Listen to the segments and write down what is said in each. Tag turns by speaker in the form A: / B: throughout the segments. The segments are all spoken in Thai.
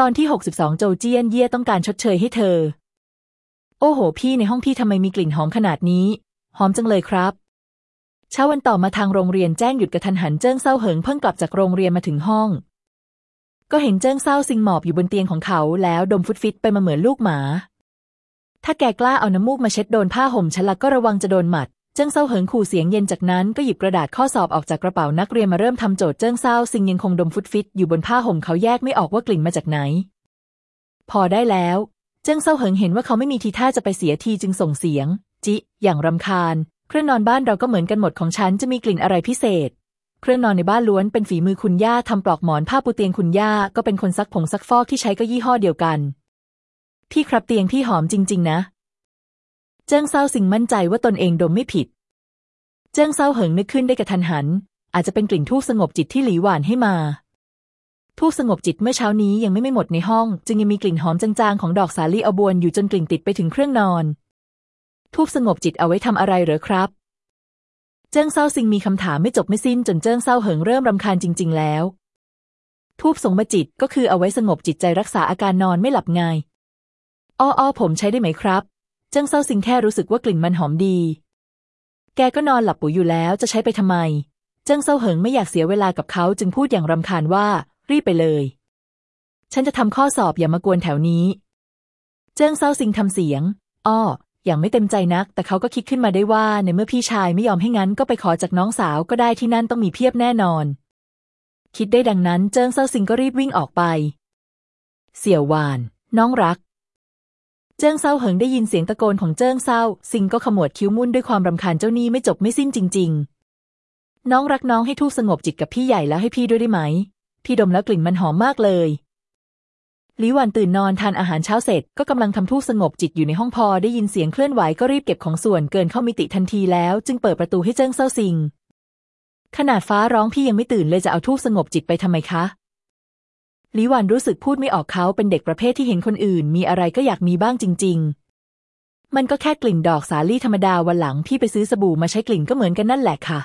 A: ตอนที่ 62 โจวเจี้ยนเย่ต้องการชดเชยให้เธอ โอ้โห พี่ในห้องพี่ทำไมมีกลิ่นหอมขนาดนี้ หอมจังเลยครับ เช้าวันต่อมาทางโรงเรียนแจ้งหยุดกระทันหันเจิ้งเส้าเหิงเพิ่งกลับจากโรงเรียนมาถึงห้อง ก็เห็นเจิ้งเส้าซิงหมอบอยู่บนเตียงของเขาแล้วดมฟุตฟิตไปมาเหมือนลูกหมา ถ้าแกกล้าเอาน้ำมูกมาเช็ดโดนผ้าห่มฉันละก็ระวังจะโดนหมัด เจิ้งเส้าเหิงขู่เสียงเย็นจากนั้นก็หยิบกระดาษข้อสอบออกจากกระเป๋านักเรียนมาเริ่มทำโจทย์เจิ้งเส้าซิงยังคงดมฟุตฟิตอยู่บนผ้าห่มเขาแยกไม่ออกว่ากลิ่นมาจากไหน พอได้แล้ว เจิ้งเซาเหิงเห็นว่าเขาไม่มีทีท่าจะไปเสียทีจึงส่งเสียง จิ อย่างรำคาญ เครื่องนอนบ้านเราก็เหมือนกันหมดของฉันจะมีกลิ่นอะไรพิเศษ เครื่องนอนในบ้านล้วนเป็นฝีมือคุณย่าทำปลอกหมอนผ้าปูเตียงคุณย่าก็เป็นคนซักผงซักฟอกที่ใช้ก็ยี่ห้อเดียวกัน พี่ครับเตียงพี่หอมจริง ๆ นะ เจิ้งเซาสิงมั่นใจว่าตนเองดมไม่ผิด เจิ้งเซาเหิงนึกขึ้นได้กระทันหัน อาจจะเป็นกลิ่นทูบสงบจิตที่หลีหวานให้มา ทูบสงบจิตเมื่อเช้านี้ยังไม่ไม่หมดในห้อง จึงยังมีกลิ่นหอมจางๆของดอกสาลี่อบวนอยู่จนกลิ่นติดไปถึงเครื่องนอน ทูบสงบจิตเอาไว้ทำอะไรเหรอครับ เจิ้งเศร้าซิงมีคำถามไม่จบไม่สิ้นจนเจิ้งเศร้าเหิงเริ่มรำคาญจริง ๆ แล้วทูบสงมจิตก็คือเอาไว้สงบจิตใจรักษาอาการนอนไม่หลับไงอ้ออผมใช้ได้ไหมครับ เจิ้งเศร้าซิงแค่รู้สึกว่ากลิ่นมันหอมดี แกก็นอนหลับปุ๋ยอยู่แล้วจะใช้ไปทำไม เจิ้งเศร้าเหิงไม่อยากเสียเวลากับเขาจึงพูดอย่างรำคาญว่า รีบไปเลย ฉันจะทำข้อสอบอย่ามากวนแถวนี้ เจิ้งเซาซิงทำเสียง อ้อ อย่างไม่เต็มใจนัก แต่เขาก็คิดขึ้นมาได้ว่าในเมื่อพี่ชายไม่ยอมให้งั้นก็ไปขอจากน้องสาวก็ได้ที่นั่นต้องมีเพียบแน่นอน คิดได้ดังนั้นเจิ้งเซาซิงก็รีบวิ่งออกไป เสี่ยวหวาน น้องรัก เจิ้งเซาเหิงได้ยินเสียงตะโกนของเจิ้งเซาซิงก็ขมวดคิ้วมุ่นด้วยความรำคาญเจ้านี่ไม่จบไม่สิ้นจริง ๆ น้องรักน้องให้ทูกสงบจิตกับพี่ใหญ่แล้วให้พี่ด้วยได้ไหม พี่ดมแล้วกลิ่นมันหอมมากเลยลิวันตื่นนอนทานอาหารเช้าเสร็จก็กำลังทำทูกสงบจิตอยู่ในห้องพอได้ยินเสียงเคลื่อนไหวก็รีบเก็บของส่วนเกินเข้ามิติทันทีแล้ว จึงเปิดประตูให้เจิ้งเซาซิง ขนาดฟ้าร้องพี่ยังไม่ตื่นเลยจะเอาทูกสงบจิตไปทำไมคะ ลิวันรู้สึกพูดไม่ออกเขาเป็นเด็กประเภทที่เห็นคนอื่น มีอะไรก็อยากมีบ้างจริง ๆ มันก็แค่กลิ่นดอกสาลี่ธรรมดาวันหลังพี่ไปซื้อสบู่มาใช้กลิ่นก็เหมือนกันนั่นแหละค่ะ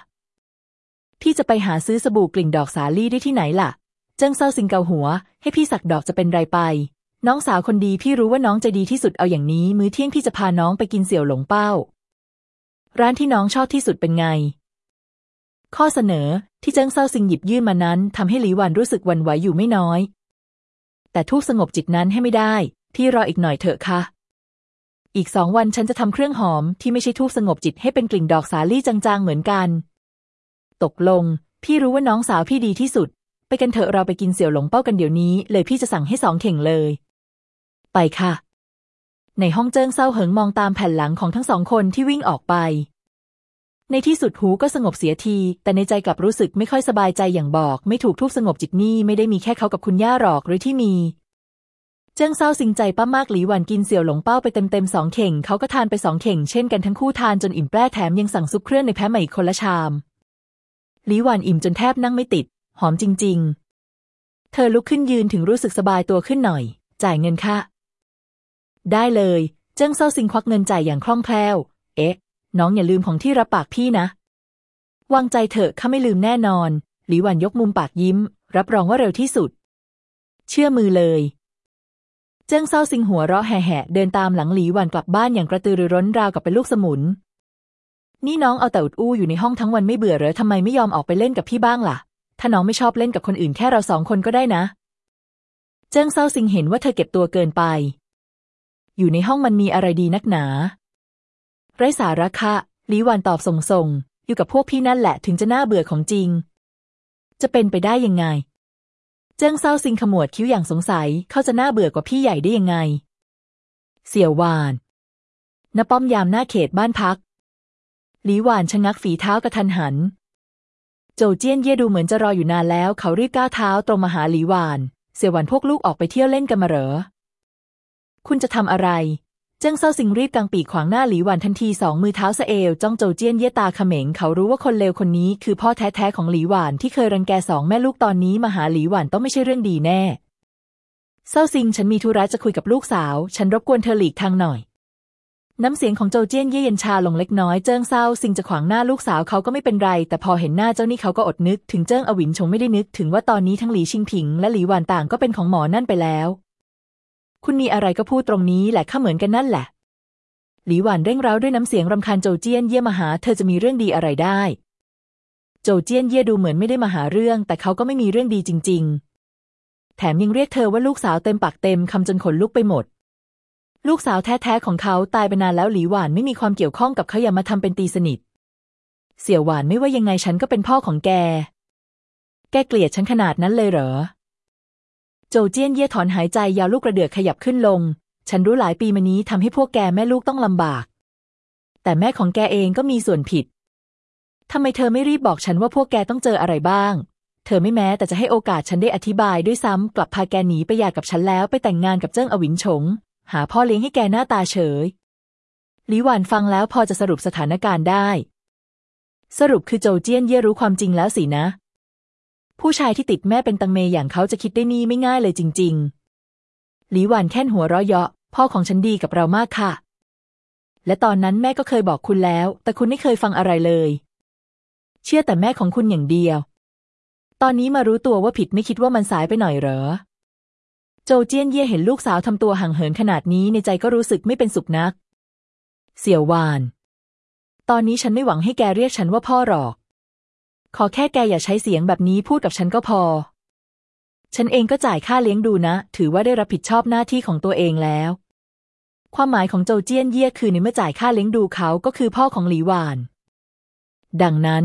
A: พี่จะไปหาซื้อสบู่กลิ่นดอกสาลี่ได้ที่ไหนล่ะ เจิ้งเซาซิงเกาหัว ให้พี่สักดอกจะเป็นไรไป น้องสาวคนดีพี่รู้ว่าน้องจะดีที่สุดเอาอย่างนี้ มื้อเที่ยงพี่จะพาน้องไปกินเสี่ยวหลงเป้า ร้านที่น้องชอบที่สุดเป็นไงข้อเสนอที่เจิ้งเซาซิงหยิบยื่นมานั้นทำให้หลีหวันรู้สึกหวั่นไหวอยู่ไม่น้อย แต่ทุกสงบจิตนั้นให้ไม่ได้ พี่รออีกหน่อยเถอะค่ะ อีกสองวันฉันจะทำเครื่องหอมที่ไม่ใช่ทุกสงบจิตให้เป็นกลิ่นดอกสาลี่จางๆเหมือนกัน ตกลง พี่รู้ว่าน้องสาวพี่ดีที่สุด ไปกันเถอะเราไปกินเสี่ยวหลงเป้ากันเดี๋ยวนี้ เลยพี่จะสั่งให้สองเข่งเลย ไปค่ะ ในห้องเจิ้งเศร้าเหิงมองตามแผ่นหลังของทั้งสองคนที่วิ่งออกไป ในที่สุดหูก็สงบเสียที แต่ในใจกลับรู้สึกไม่ค่อยสบายใจอย่างบอก ไม่ถูกทุกสงบจิตนี่ไม่ได้มีแค่เขากับคุณย่าหรอกหรือที่มี เจิ้งเศร้าสิงใจป้ามากหลีหวันกินเสี่ยวหลงเป้าไปเต็มๆสองเข่งเขาก็ทานไปสองเข่งเช่นกันทั้งคู่ทานจนอิ่มแปร่แถมยังสั่งซุปเครื่องในแพะใหม่คนละชามหลีหวันอิ่มจนแทบนั่งไม่ติด หอมจริง ๆ เธอลุกขึ้นยืนถึงรู้สึกสบายตัวขึ้นหน่อย จ่ายเงินค่ะได้เลย เจิ้งเซาซิงควักเงินจ่ายอย่างคล่องแคล่ว เอ๊ะ น้องอย่าลืมของที่รับปากพี่นะ วางใจเถอะข้าไม่ลืมแน่นอน หลีหวันยกมุมปากยิ้ม รับรองว่าเร็วที่สุด เชื่อมือเลย เจิ้งเซาซิงหัวเราะแหะๆเดินตามหลังหลีหวันกลับบ้านอย่างกระตือรือร้นราวกับเป็นลูกสมุน นี่น้องเอาแต่อุดอู้อยู่ในห้องทั้งวันไม่เบื่อเหรอทำไมไม่ยอมออกไปเล่นกับพี่บ้างล่ะ ถ้าน้องไม่ชอบเล่นกับคนอื่นแค่เราสองคนก็ได้นะ เจิ้งเซาซิงเห็นว่าเธอเก็บตัวเกินไป อยู่ในห้องมันมีอะไรดีนักหนา ไร้สาระค่ะหลีหวันตอบส่งๆ อยู่กับพวกพี่นั่นแหละถึงจะน่าเบื่อของจริง จะเป็นไปได้ยังไง เจิ้งเซาซิงขมวดคิ้วอย่างสงสัยเขาจะน่าเบื่อกว่าพี่ใหญ่ได้ยังไง เสี่ยวหวานณป้อมยามหน้าเขตบ้านพักหลีหวานชะงักฝีเท้ากระทันหัน โจเจี้ยนเย่ดูเหมือนจะรออยู่นานแล้ว เขารีบก้าวเท้าตรงมาหาหลีหวาน เสี่ยวหวานพวกลูกออกไปเที่ยวเล่นกันมาเหรอ คุณจะทำอะไร เจิ้งเซาซิงรีบกางปีกขวางหน้าหลีหวันทันทีสองมือเท้าสะเอวจ้องโจเจี้ยนเย่ตาเขม็งเขารู้ว่าคนเลวคนนี้คือพ่อแท้ๆของหลีหวันที่เคยรังแกสองแม่ลูกตอนนี้มาหาหลีหวันต้องไม่ใช่เรื่องดีแน่เซาซิงฉันมีธุระจะคุยกับลูกสาว ฉันรบกวนเธอหลีกทางหน่อย น้ำเสียงของโจเจี้ยนเย่เย็นชาลงเล็กน้อยเจิ้งเศร้าสิงจะขวางหน้าลูกสาวเขาก็ไม่เป็นไร แต่พอเห็นหน้าเจ้านี่เขาก็อดนึก ถึงเจิ้งอวินชงไม่ได้นึก ถึงว่าตอนนี้ทั้งหลีชิงผิงและหลีหวันต่างก็เป็นของหมอนั่นไปแล้ว คุณมีอะไรก็พูดตรงนี้แหละข้าเหมือนกันนั่นแหละ หลีหวานเร่งเร้าด้วยน้ำเสียงรำคาญโจเจี้ยนเย่มาหา เธอจะมีเรื่องดีอะไรได้ โจเจี้ยนเย่ดูเหมือนไม่ได้มาหาเรื่อง แต่เขาก็ไม่มีเรื่องดีจริง ๆ แถมยังเรียกเธอว่าลูกสาวเต็มปากเต็มคำจนขนลุกไปหมด ลูกสาวแท้ๆของเขาตายไปนานแล้วหลีหวานไม่มีความเกี่ยวข้องกับเขาอย่ามาทำเป็นตีสนิท เสี่ยวหวานไม่ว่ายังไงฉันก็เป็นพ่อของแก แกเกลียดฉันขนาดนั้นเลยเหรอ โจเจี้ยนเย่ถอนหายใจยาวลูกกระเดือกขยับขึ้นลง ฉันรู้หลายปีมานี้ทำให้พวกแกแม่ลูกต้องลำบาก แต่แม่ของแกเองก็มีส่วนผิดทำไมเธอไม่รีบบอกฉันว่าพวกแกต้องเจออะไรบ้าง เธอไม่แม้แต่จะให้โอกาสฉันได้อธิบายด้วยซ้ำกลับพาแกหนีไปหย่ากับฉันแล้วไปแต่งงานกับเจิ้งอวินฉง หาพ่อเลี้ยงให้แกหน้าตาเฉยลีหวานฟังแล้วพอจะสรุปสถานการณ์ได้ สรุปคือโจเจี้ยนเย่รู้ความจริงแล้วสินะ ผู้ชายที่ติดแม่เป็นตังเมอย่างเขาจะคิดได้นี่ไม่ง่ายเลยจริง ๆ หลีหวานแค่นหัวเราะเยาะ พ่อของฉันดีกับเรามากค่ะ และตอนนั้นแม่ก็เคยบอกคุณแล้ว แต่คุณไม่เคยฟังอะไรเลย เชื่อแต่แม่ของคุณอย่างเดียว ตอนนี้มารู้ตัวว่าผิดไม่คิดว่ามันสายไปหน่อยเหรอ โจเจี้ยนเย่เห็นลูกสาวทำตัวห่างเหินขนาดนี้ในใจก็รู้สึกไม่เป็นสุขนัก เสี่ยววาน ตอนนี้ฉันไม่หวังให้แกเรียกฉันว่าพ่อหรอก ขอแค่แกอย่าใช้เสียงแบบนี้พูดกับฉันก็พอ ฉันเองก็จ่ายค่าเลี้ยงดูนะ ถือว่าได้รับผิดชอบหน้าที่ของตัวเองแล้ว ความหมายของโจเจี้ยนเย่คือในเมื่อจ่ายค่าเลี้ยงดูเขาก็คือพ่อของหลีหวาน ดังนั้น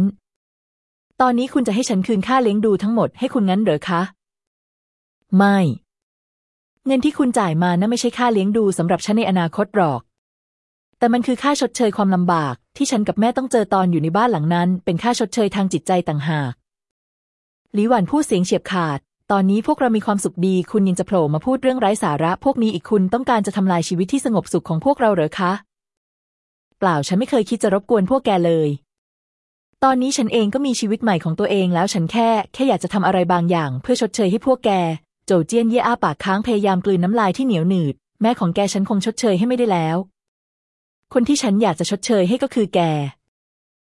A: ตอนนี้คุณจะให้ฉันคืนค่าเลี้ยงดูทั้งหมดให้คุณงั้นเหรอคะ ไม่ เงินที่คุณจ่ายมานะ่ะไม่ใช่ค่าเลี้ยงดูสำหรับฉันในอนาคตหรอก แต่มันคือค่าชดเชยความลำบาก ที่ฉันกับแม่ต้องเจอตอนอยู่ในบ้านหลังนั้น เป็นค่าชดเชยทางจิตใจต่างหากหลีหวันพูดเสียงเฉียบขาด ตอนนี้พวกเรามีความสุขดี คุณยังจะโผล่มาพูดเรื่องไร้สาระพวกนี้อีกคุณต้องการจะทำลายชีวิตที่สงบสุขของพวกเราเหรอคะ เปล่าฉันไม่เคยคิดจะรบกวนพวกแกเลย ตอนนี้ฉันเองก็มีชีวิตใหม่ของตัวเองแล้วฉันแค่ แค่อยากจะทำอะไรบางอย่าง เพื่อชดเชยให้พวกแก โจเจี้ยนเย่อ้าปากค้างพยายามกลืนน้ำลายที่เหนียวหนืด แม่ของแกฉันคงชดเชยให้ไม่ได้แล้ว คนที่ฉันอยากจะชดเชยให้ก็คือแก